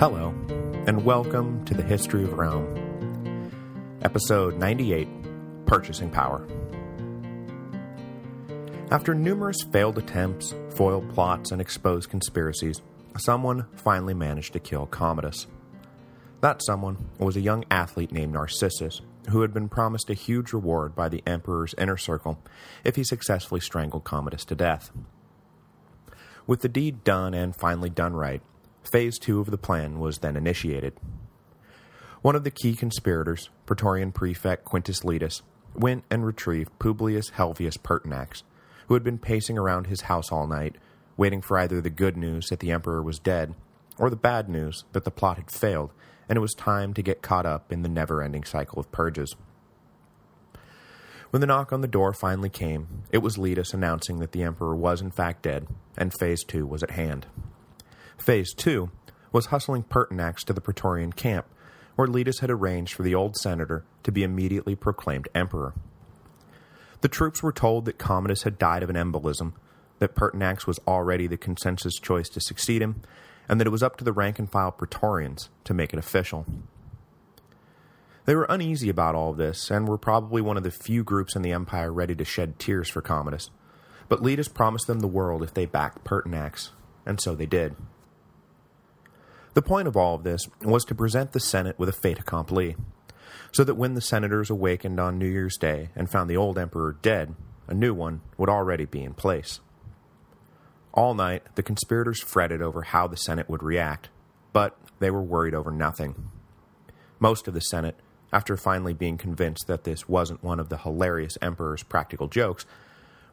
Hello, and welcome to the History of Rome. Episode 98, Purchasing Power. After numerous failed attempts, foiled plots, and exposed conspiracies, someone finally managed to kill Commodus. That someone was a young athlete named Narcissus, who had been promised a huge reward by the Emperor's inner circle if he successfully strangled Commodus to death. With the deed done and finally done right, Phase 2 of the plan was then initiated. One of the key conspirators, Praetorian Prefect Quintus Laetus, went and retrieved Publius Helvius Pertinax, who had been pacing around his house all night, waiting for either the good news that the Emperor was dead, or the bad news that the plot had failed, and it was time to get caught up in the never-ending cycle of purges. When the knock on the door finally came, it was Laetus announcing that the Emperor was in fact dead, and Phase 2 was at hand. Phase 2 was hustling Pertinax to the Praetorian camp, where Laetus had arranged for the old senator to be immediately proclaimed emperor. The troops were told that Commodus had died of an embolism, that Pertinax was already the consensus choice to succeed him, and that it was up to the rank-and-file Praetorians to make it official. They were uneasy about all of this, and were probably one of the few groups in the Empire ready to shed tears for Commodus, but Laetus promised them the world if they backed Pertinax, and so they did. The point of all of this was to present the Senate with a fait accompli, so that when the senators awakened on New Year's Day and found the old emperor dead, a new one would already be in place. All night, the conspirators fretted over how the Senate would react, but they were worried over nothing. Most of the Senate, after finally being convinced that this wasn't one of the hilarious emperor's practical jokes,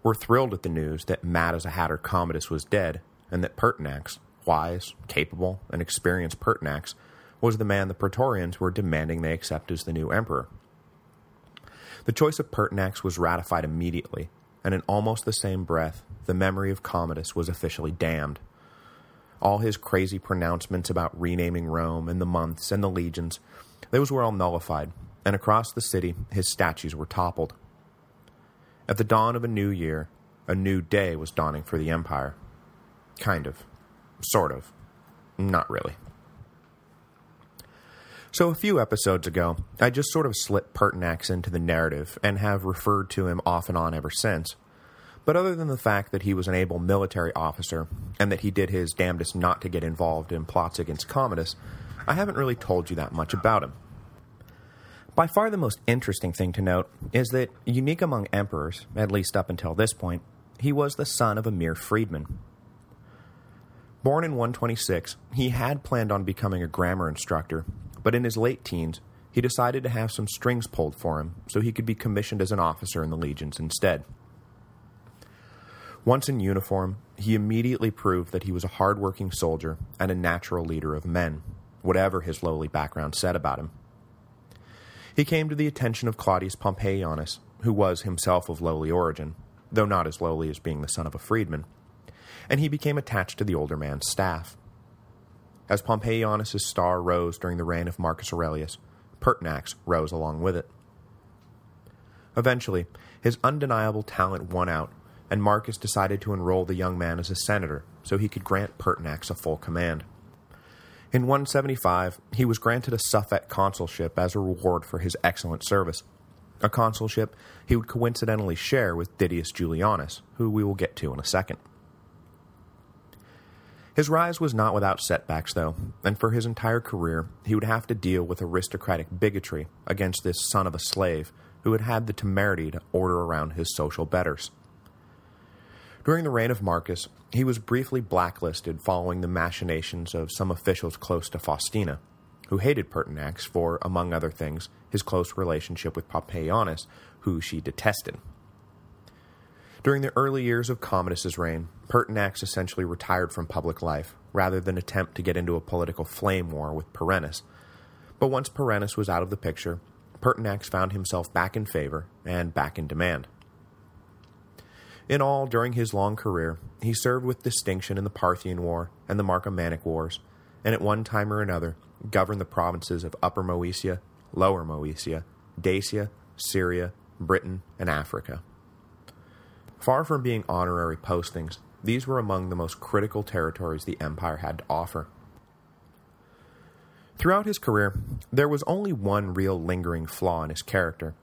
were thrilled at the news that mad as a hatter Commodus was dead, and that Pertinax, wise, capable, and experienced Pertinax was the man the Praetorians were demanding they accept as the new emperor. The choice of Pertinax was ratified immediately, and in almost the same breath, the memory of Commodus was officially damned. All his crazy pronouncements about renaming Rome and the months and the legions, those were all nullified, and across the city his statues were toppled. At the dawn of a new year, a new day was dawning for the Empire. Kind of. Sort of. Not really. So a few episodes ago, I just sort of slipped Pertinax into the narrative and have referred to him off and on ever since. But other than the fact that he was an able military officer and that he did his damnedest not to get involved in plots against Commodus, I haven't really told you that much about him. By far the most interesting thing to note is that, unique among emperors, at least up until this point, he was the son of a mere freedman, Born in 126, he had planned on becoming a grammar instructor, but in his late teens, he decided to have some strings pulled for him so he could be commissioned as an officer in the legions instead. Once in uniform, he immediately proved that he was a hard-working soldier and a natural leader of men, whatever his lowly background said about him. He came to the attention of Claudius Pompeianus, who was himself of lowly origin, though not as lowly as being the son of a freedman, and he became attached to the older man's staff. As Pompeianus' star rose during the reign of Marcus Aurelius, Pertinax rose along with it. Eventually, his undeniable talent won out, and Marcus decided to enroll the young man as a senator so he could grant Pertinax a full command. In 175, he was granted a suffect consulship as a reward for his excellent service, a consulship he would coincidentally share with Didius Julianus, who we will get to in a second. His rise was not without setbacks, though, and for his entire career, he would have to deal with aristocratic bigotry against this son of a slave who had had the temerity to order around his social betters. During the reign of Marcus, he was briefly blacklisted following the machinations of some officials close to Faustina, who hated Pertinax for, among other things, his close relationship with Pompeianus, who she detested. During the early years of Commodus's reign, Pertinax essentially retired from public life, rather than attempt to get into a political flame war with Perennis. But once Perennis was out of the picture, Pertinax found himself back in favor and back in demand. In all, during his long career, he served with distinction in the Parthian War and the Marcomannic Wars, and at one time or another governed the provinces of Upper Moesia, Lower Moesia, Dacia, Syria, Britain, and Africa. Far from being honorary postings, these were among the most critical territories the empire had to offer. Throughout his career, there was only one real lingering flaw in his character,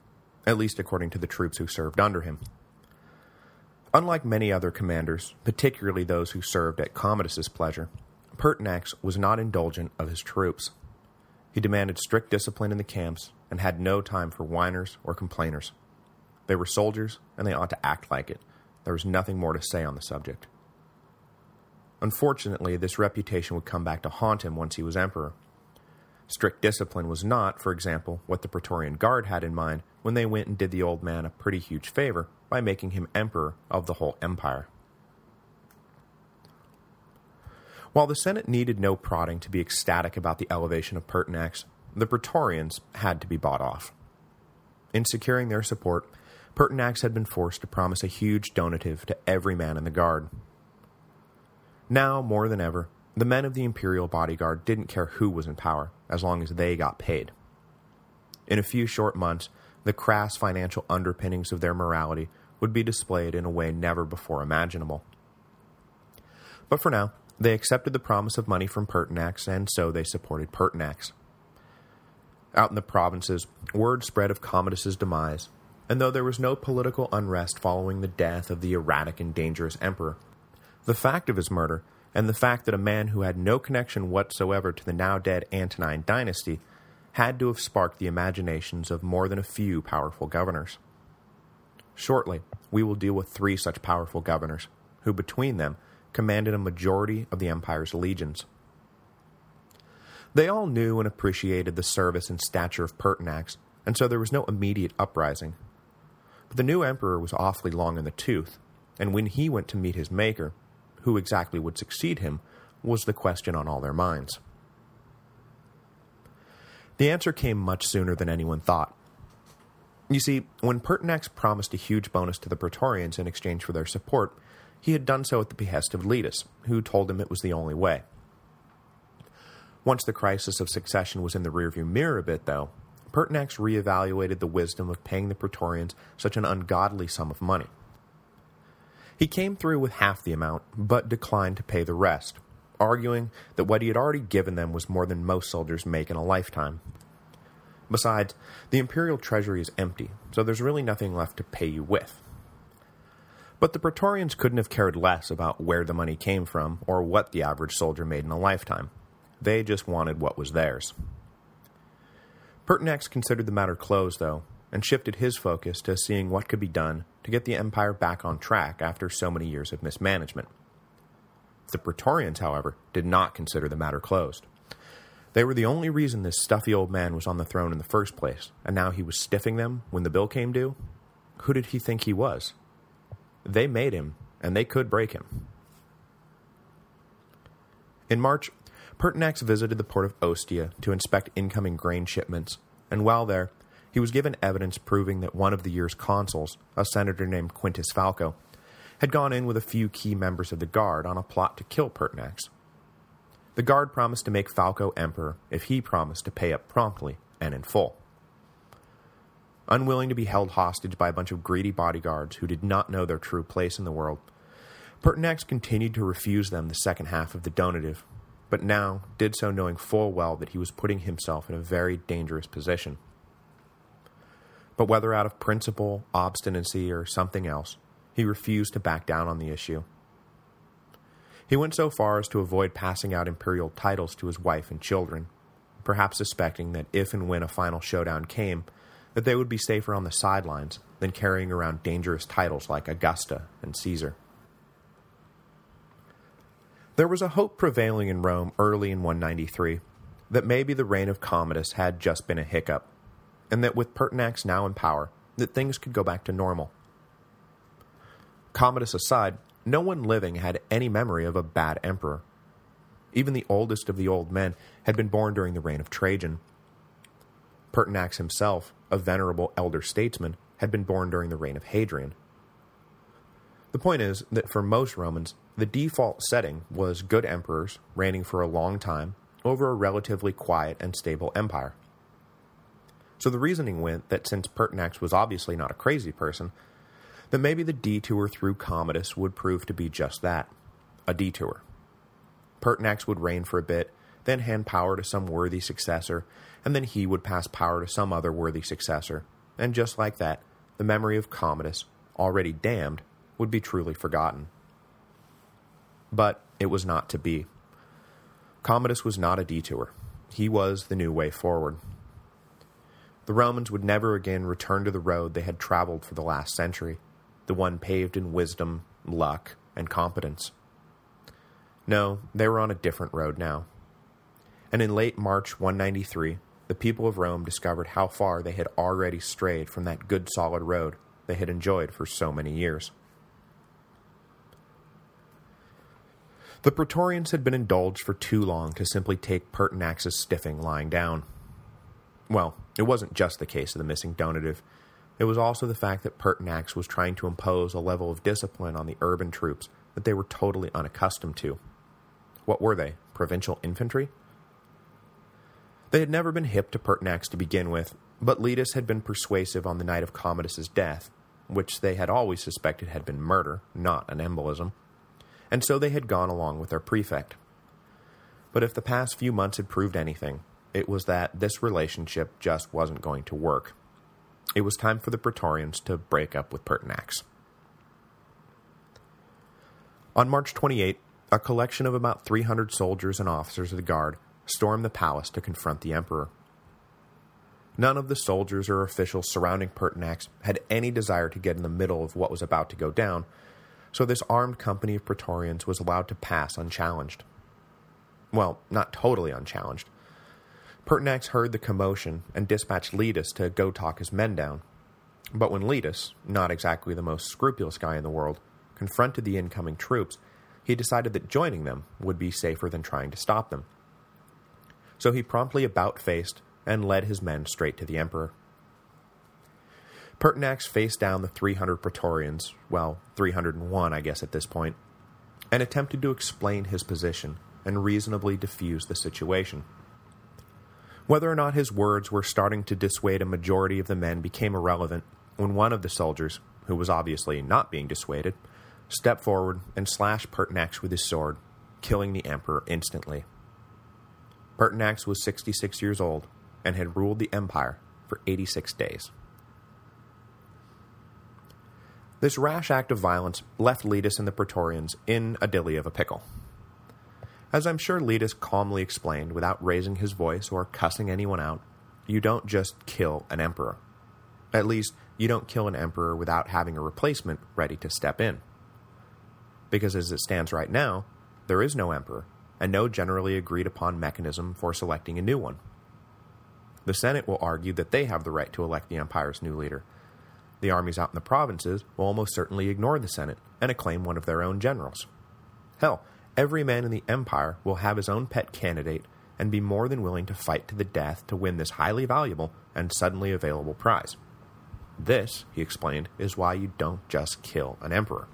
at least according to the troops who served under him. Unlike many other commanders, particularly those who served at Commodus's pleasure, Pertinax was not indulgent of his troops. He demanded strict discipline in the camps and had no time for whiners or complainers. They were soldiers, and they ought to act like it. There was nothing more to say on the subject. Unfortunately, this reputation would come back to haunt him once he was emperor. Strict discipline was not, for example, what the Praetorian Guard had in mind when they went and did the old man a pretty huge favor by making him emperor of the whole empire. While the Senate needed no prodding to be ecstatic about the elevation of Pertinax, the Praetorians had to be bought off. In securing their support, Pertinax had been forced to promise a huge donative to every man in the guard. Now, more than ever, the men of the imperial bodyguard didn't care who was in power, as long as they got paid. In a few short months, the crass financial underpinnings of their morality would be displayed in a way never before imaginable. But for now, they accepted the promise of money from Pertinax, and so they supported Pertinax. Out in the provinces, word spread of Commodus's demise, and though there was no political unrest following the death of the erratic and dangerous emperor, the fact of his murder, and the fact that a man who had no connection whatsoever to the now-dead Antonine dynasty had to have sparked the imaginations of more than a few powerful governors. Shortly, we will deal with three such powerful governors, who between them commanded a majority of the empire's legions. They all knew and appreciated the service and stature of Pertinax, and so there was no immediate uprising. The new emperor was awfully long in the tooth, and when he went to meet his maker, who exactly would succeed him was the question on all their minds. The answer came much sooner than anyone thought. You see, when Pertinax promised a huge bonus to the Praetorians in exchange for their support, he had done so at the behest of Laetus, who told him it was the only way. Once the crisis of succession was in the rearview mirror a bit, though, Pertinax re-evaluated the wisdom of paying the Praetorians such an ungodly sum of money. He came through with half the amount, but declined to pay the rest, arguing that what he had already given them was more than most soldiers make in a lifetime. Besides, the imperial treasury is empty, so there's really nothing left to pay you with. But the Praetorians couldn't have cared less about where the money came from or what the average soldier made in a lifetime. They just wanted what was theirs. Pertinax considered the matter closed, though, and shifted his focus to seeing what could be done to get the empire back on track after so many years of mismanagement. The Praetorians, however, did not consider the matter closed. They were the only reason this stuffy old man was on the throne in the first place, and now he was stiffing them when the bill came due? Who did he think he was? They made him, and they could break him. In March, Pertinax visited the port of Ostia to inspect incoming grain shipments, and while there, he was given evidence proving that one of the year's consuls, a senator named Quintus Falco, had gone in with a few key members of the Guard on a plot to kill Pertinax. The Guard promised to make Falco emperor if he promised to pay up promptly and in full. Unwilling to be held hostage by a bunch of greedy bodyguards who did not know their true place in the world, Pertinax continued to refuse them the second half of the donative, but now did so knowing full well that he was putting himself in a very dangerous position. But whether out of principle, obstinacy, or something else, he refused to back down on the issue. He went so far as to avoid passing out imperial titles to his wife and children, perhaps suspecting that if and when a final showdown came, that they would be safer on the sidelines than carrying around dangerous titles like Augusta and Caesar. There was a hope prevailing in Rome early in 193 that maybe the reign of Commodus had just been a hiccup, and that with Pertinax now in power, that things could go back to normal. Commodus aside, no one living had any memory of a bad emperor. Even the oldest of the old men had been born during the reign of Trajan, Pertinax himself, a venerable elder statesman, had been born during the reign of Hadrian. The point is that for most Romans, the default setting was good emperors reigning for a long time over a relatively quiet and stable empire. So the reasoning went that since Pertinax was obviously not a crazy person, that maybe the detour through Commodus would prove to be just that, a detour. Pertinax would reign for a bit, then hand power to some worthy successor, and then he would pass power to some other worthy successor, and just like that, the memory of Commodus, already damned, would be truly forgotten. But it was not to be. Commodus was not a detour. He was the new way forward. The Romans would never again return to the road they had traveled for the last century, the one paved in wisdom, luck, and competence. No, they were on a different road now. And in late March 193, the people of Rome discovered how far they had already strayed from that good solid road they had enjoyed for so many years. The Praetorians had been indulged for too long to simply take Pertinax's stiffing lying down. Well, it wasn't just the case of the missing donative. It was also the fact that Pertinax was trying to impose a level of discipline on the urban troops that they were totally unaccustomed to. What were they? Provincial infantry? They had never been hip to Pertinax to begin with, but Laetus had been persuasive on the night of Commodus's death, which they had always suspected had been murder, not an embolism, and so they had gone along with their prefect. But if the past few months had proved anything, it was that this relationship just wasn't going to work. It was time for the Praetorians to break up with Pertinax. On March 28, a collection of about 300 soldiers and officers of the Guard stormed the palace to confront the emperor. None of the soldiers or officials surrounding Pertinax had any desire to get in the middle of what was about to go down, so this armed company of Praetorians was allowed to pass unchallenged. Well, not totally unchallenged. Pertinax heard the commotion and dispatched Laetus to go talk his men down. But when Laetus, not exactly the most scrupulous guy in the world, confronted the incoming troops, he decided that joining them would be safer than trying to stop them so he promptly about-faced and led his men straight to the emperor. Pertinax faced down the 300 Praetorians, well, 301 I guess at this point, and attempted to explain his position and reasonably diffuse the situation. Whether or not his words were starting to dissuade a majority of the men became irrelevant when one of the soldiers, who was obviously not being dissuaded, stepped forward and slashed Pertinax with his sword, killing the emperor instantly. Pertinax was 66 years old and had ruled the empire for 86 days. This rash act of violence left Laetus and the Praetorians in a dilly of a pickle. As I'm sure Laetus calmly explained without raising his voice or cussing anyone out, you don't just kill an emperor. At least, you don't kill an emperor without having a replacement ready to step in. Because as it stands right now, there is no emperor, and no generally agreed upon mechanism for selecting a new one. The Senate will argue that they have the right to elect the empire's new leader. The armies out in the provinces will almost certainly ignore the Senate and acclaim one of their own generals. Hell, every man in the empire will have his own pet candidate and be more than willing to fight to the death to win this highly valuable and suddenly available prize. This, he explained, is why you don't just kill an emperor.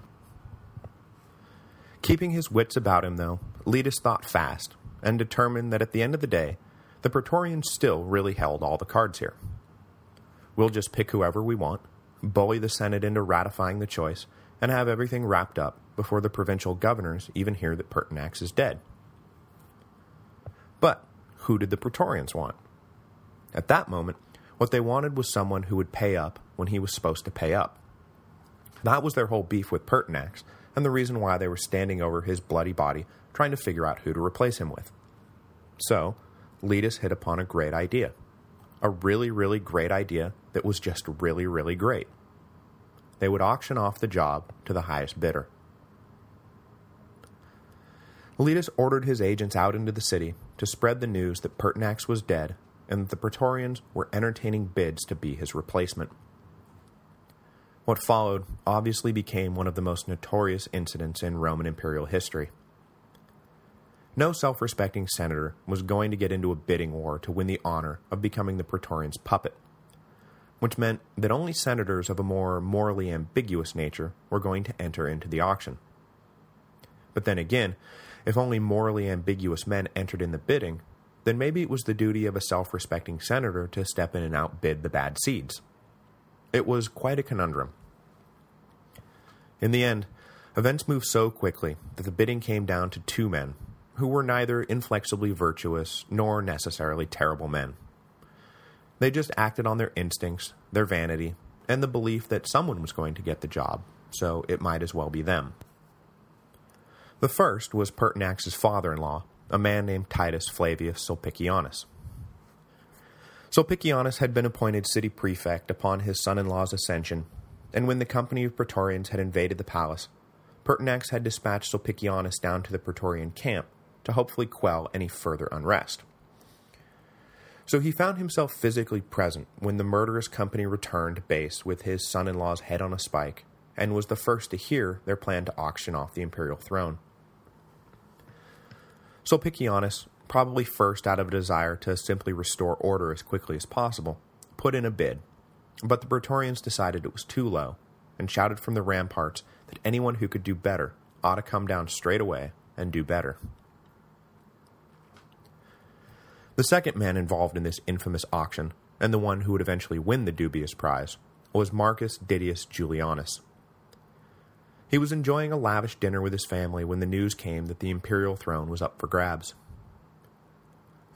Keeping his wits about him, though, Laetus thought fast, and determined that at the end of the day, the Praetorians still really held all the cards here. We'll just pick whoever we want, bully the Senate into ratifying the choice, and have everything wrapped up before the provincial governors even hear that Pertinax is dead. But who did the Praetorians want? At that moment, what they wanted was someone who would pay up when he was supposed to pay up. That was their whole beef with Pertinax, and the reason why they were standing over his bloody body trying to figure out who to replace him with. So, Laetus hit upon a great idea. A really, really great idea that was just really, really great. They would auction off the job to the highest bidder. Laetus ordered his agents out into the city to spread the news that Pertinax was dead and that the Praetorians were entertaining bids to be his replacement. What followed obviously became one of the most notorious incidents in Roman imperial history. No self-respecting senator was going to get into a bidding war to win the honor of becoming the Praetorian's puppet, which meant that only senators of a more morally ambiguous nature were going to enter into the auction. But then again, if only morally ambiguous men entered in the bidding, then maybe it was the duty of a self-respecting senator to step in and outbid the bad seeds. It was quite a conundrum. In the end, events moved so quickly that the bidding came down to two men who were neither inflexibly virtuous nor necessarily terrible men. They just acted on their instincts, their vanity, and the belief that someone was going to get the job, so it might as well be them. The first was Pertinax's father-in-law, a man named Titus Flavius Sulpicianus. Sulpicianus had been appointed city prefect upon his son-in-law's ascension, and when the company of Praetorians had invaded the palace, Pertinax had dispatched Sulpicianus down to the Praetorian camp to hopefully quell any further unrest. So he found himself physically present when the murderous company returned base with his son-in-law's head on a spike, and was the first to hear their plan to auction off the imperial throne. Sulpicianus, probably first out of a desire to simply restore order as quickly as possible, put in a bid, but the Praetorians decided it was too low, and shouted from the ramparts that anyone who could do better ought to come down straight away and do better. The second man involved in this infamous auction, and the one who would eventually win the dubious prize, was Marcus Didius Julianus. He was enjoying a lavish dinner with his family when the news came that the imperial throne was up for grabs.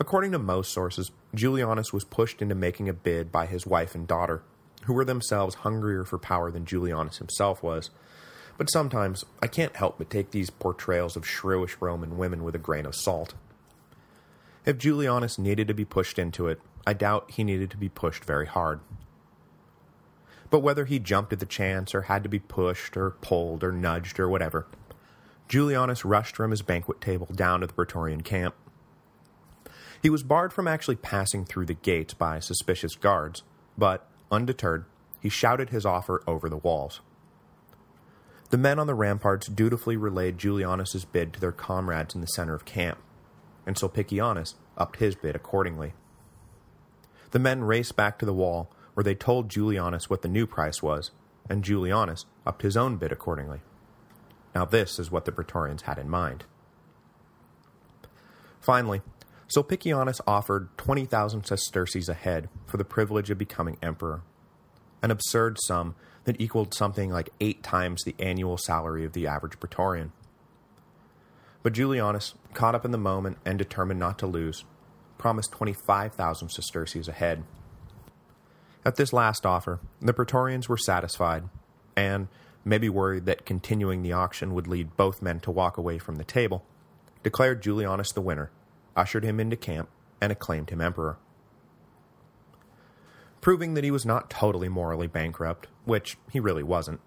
According to most sources, Julianus was pushed into making a bid by his wife and daughter, who were themselves hungrier for power than Julianus himself was, but sometimes I can't help but take these portrayals of shrewish Roman women with a grain of salt. If Julianus needed to be pushed into it, I doubt he needed to be pushed very hard. But whether he jumped at the chance or had to be pushed or pulled or nudged or whatever, Julianus rushed from his banquet table down to the Praetorian camp. He was barred from actually passing through the gates by suspicious guards, but, undeterred, he shouted his offer over the walls. The men on the ramparts dutifully relayed Julianus's bid to their comrades in the center of camp, and Sulpicianus upped his bid accordingly. The men raced back to the wall, where they told Julianus what the new price was, and Julianus upped his own bid accordingly. Now this is what the Praetorians had in mind. Finally, Sulpicianus offered 20,000 sesterces a head for the privilege of becoming emperor, an absurd sum that equaled something like eight times the annual salary of the average Praetorian. But Julianus, caught up in the moment and determined not to lose, promised 25,000 sesterces a head. At this last offer, the Praetorians were satisfied, and, maybe worried that continuing the auction would lead both men to walk away from the table, declared Julianus the winner, ushered him into camp, and acclaimed him emperor proving that he was not totally morally bankrupt, which he really wasn't.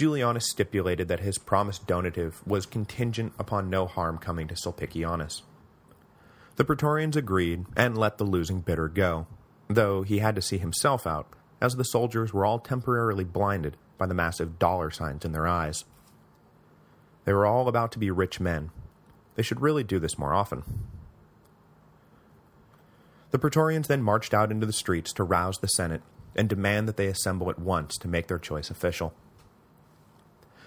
Julianus stipulated that his promised donative was contingent upon no harm coming to Sulpicianus. The Praetorians agreed and let the losing bidder go, though he had to see himself out, as the soldiers were all temporarily blinded by the massive dollar signs in their eyes. They were all about to be rich men. They should really do this more often. The Praetorians then marched out into the streets to rouse the Senate and demand that they assemble at once to make their choice official.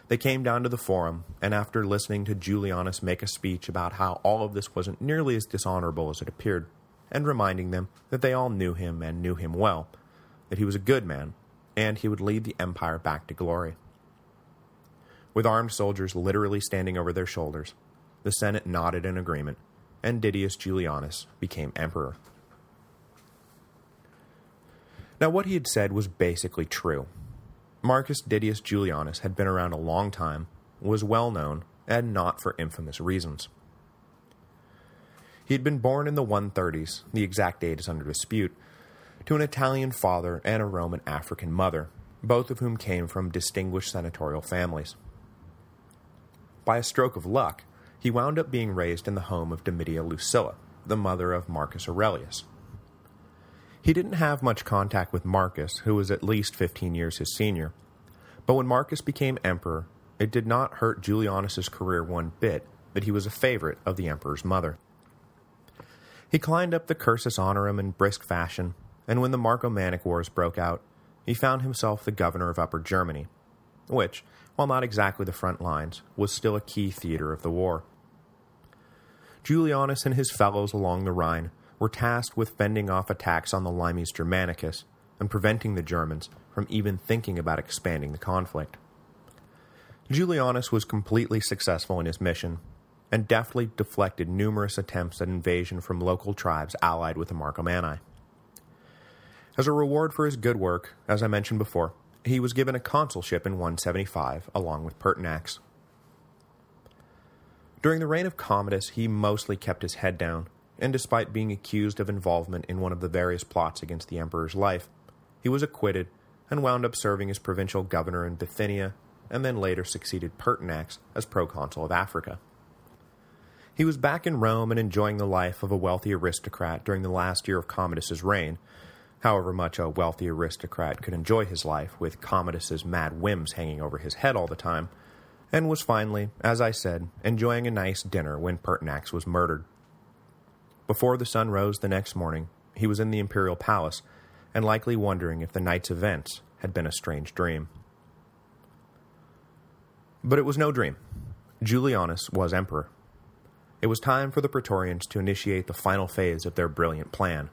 They came down to the forum, and after listening to Julianus make a speech about how all of this wasn't nearly as dishonorable as it appeared, and reminding them that they all knew him and knew him well, that he was a good man, and he would lead the empire back to glory. With armed soldiers literally standing over their shoulders, the Senate nodded in agreement, and Didius Julianus became emperor. Now what he had said was basically true. Marcus Didius Julianus had been around a long time, was well known, and not for infamous reasons. He had been born in the 130s, the exact date is under dispute, to an Italian father and a Roman African mother, both of whom came from distinguished senatorial families. By a stroke of luck, he wound up being raised in the home of Domitia Lucilla, the mother of Marcus Aurelius, he didn't have much contact with Marcus, who was at least 15 years his senior. But when Marcus became emperor, it did not hurt Julianus's career one bit that he was a favorite of the emperor's mother. He climbed up the cursus honorum in brisk fashion, and when the Marcomannic Wars broke out, he found himself the governor of Upper Germany, which, while not exactly the front lines, was still a key theater of the war. Julianus and his fellows along the Rhine were tasked with fending off attacks on the Limes Germanicus and preventing the Germans from even thinking about expanding the conflict. Julianus was completely successful in his mission, and deftly deflected numerous attempts at invasion from local tribes allied with the Marcomanni. As a reward for his good work, as I mentioned before, he was given a consulship in 175 along with Pertinax. During the reign of Commodus, he mostly kept his head down, and despite being accused of involvement in one of the various plots against the emperor's life, he was acquitted and wound up serving as provincial governor in Bithynia, and then later succeeded Pertinax as proconsul of Africa. He was back in Rome and enjoying the life of a wealthy aristocrat during the last year of Commodus's reign, however much a wealthy aristocrat could enjoy his life with Commodus's mad whims hanging over his head all the time, and was finally, as I said, enjoying a nice dinner when Pertinax was murdered. Before the sun rose the next morning, he was in the imperial palace, and likely wondering if the night's events had been a strange dream. But it was no dream. Julianus was emperor. It was time for the Praetorians to initiate the final phase of their brilliant plan.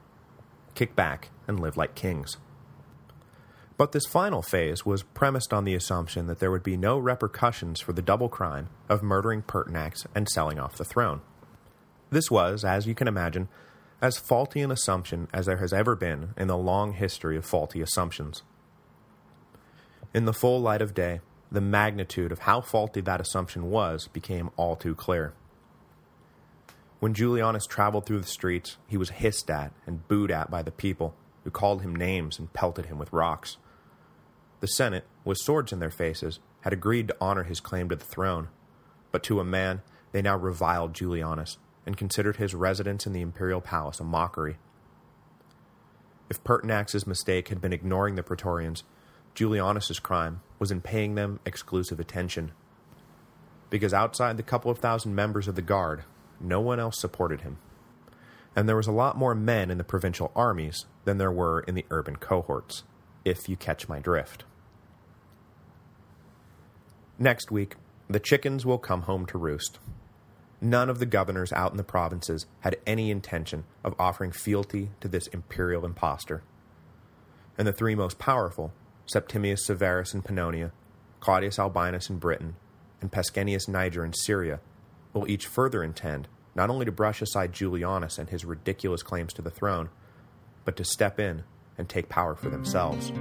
Kick back and live like kings. But this final phase was premised on the assumption that there would be no repercussions for the double crime of murdering Pertinax and selling off the throne. This was, as you can imagine, as faulty an assumption as there has ever been in the long history of faulty assumptions. In the full light of day, the magnitude of how faulty that assumption was became all too clear. When Julianus traveled through the streets, he was hissed at and booed at by the people, who called him names and pelted him with rocks. The Senate, with swords in their faces, had agreed to honor his claim to the throne, but to a man they now reviled Julianus and considered his residence in the imperial palace a mockery. If Pertinax's mistake had been ignoring the Praetorians, Julianus's crime was in paying them exclusive attention. Because outside the couple of thousand members of the Guard, no one else supported him. And there was a lot more men in the provincial armies than there were in the urban cohorts, if you catch my drift. Next week, the chickens will come home to roost. None of the governors out in the provinces had any intention of offering fealty to this imperial impostor. And the three most powerful, Septimius Severus in Pannonia, Claudius Albinus in Britain, and Pescennius Niger in Syria, will each further intend not only to brush aside Julianus and his ridiculous claims to the throne, but to step in and take power for themselves.